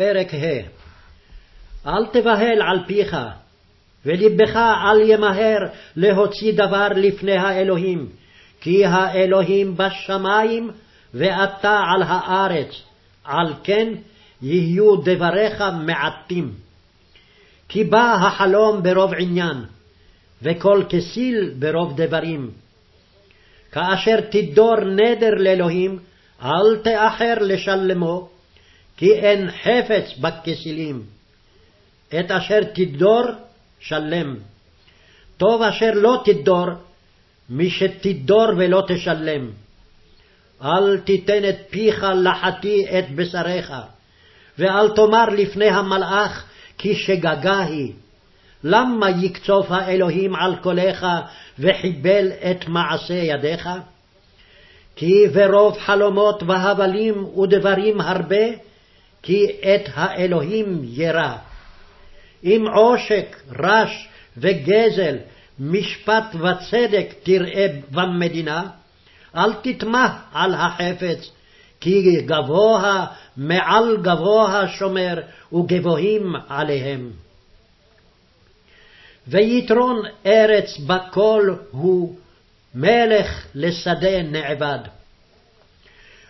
פרק ה' אל תבהל על פיך, ולבך אל ימהר להוציא דבר לפני האלוהים, כי האלוהים בשמיים ואתה על הארץ, על כן יהיו דבריך מעטים. כי בא החלום ברוב עניין, וכל כסיל ברוב דברים. כאשר תדור נדר לאלוהים, אל תאחר לשלמו, כי אין חפץ בכסילים. את אשר תדור, שלם. טוב אשר לא תדור, משתדור ולא תשלם. אל תיתן את פיך לחטיא את בשריך, ואל תאמר לפני המלאך כי שגגה היא. למה יקצוף האלוהים על קולך וחיבל את מעשה ידיך? כי ברוב חלומות והבלים ודברים הרבה, כי את האלוהים ירא. אם עושק, רש וגזל, משפט וצדק תראה במדינה, אל תטמע על החפץ, כי גבוה מעל גבוה שומר, וגבוהים עליהם. ויתרון ארץ בכל הוא, מלך לשדה נעבד.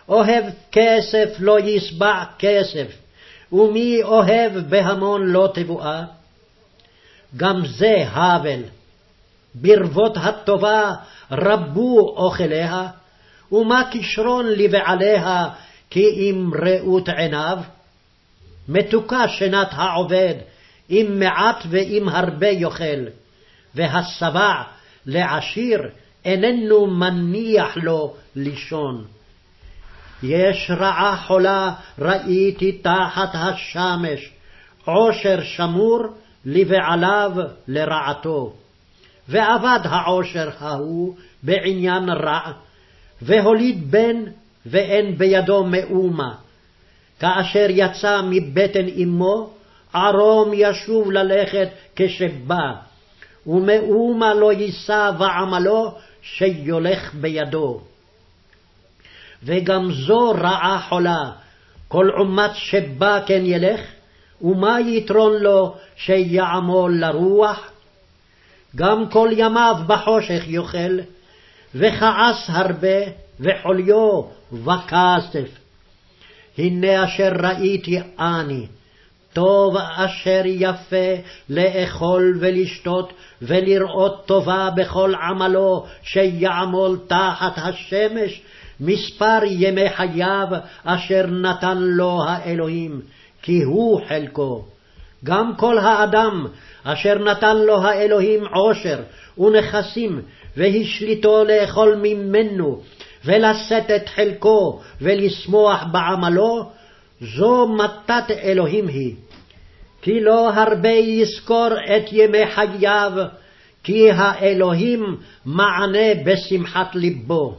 אוהב כסף לא ישבע כסף, ומי אוהב בהמון לא תבואה? גם זה האבל. ברבות הטובה רבו אוכליה, ומה כישרון לבעליה כי אם ראות עיניו? מתוקה שנת העובד, אם מעט ואם הרבה יאכל, והשבע לעשיר איננו מניח לו לישון. יש רעה חולה ראיתי תחת השמש, עושר שמור לבעליו לרעתו. ואבד העושר ההוא בעניין רע, והוליד בן ואין בידו מאומה. כאשר יצא מבטן אמו, ערום ישוב ללכת כשבא, ומאומה לא יישא ועמלו שיולך בידו. וגם זו רעה חולה, כל עומת שבא כן ילך, ומה יתרון לו שיעמול לרוח? גם כל ימיו בחושך יאכל, וכעס הרבה, וחוליו וכסף. הנה אשר ראיתי אני, טוב אשר יפה לאכול ולשתות, ולראות טובה בכל עמלו, שיעמול תחת השמש, מספר ימי חייו אשר נתן לו האלוהים, כי הוא חלקו. גם כל האדם אשר נתן לו האלוהים עושר ונכסים, והשליטו לאכול ממנו, ולשאת את חלקו, ולשמוח בעמלו, זו מתת אלוהים היא. כי לא הרבה יזכור את ימי חייו, כי האלוהים מענה בשמחת לבו.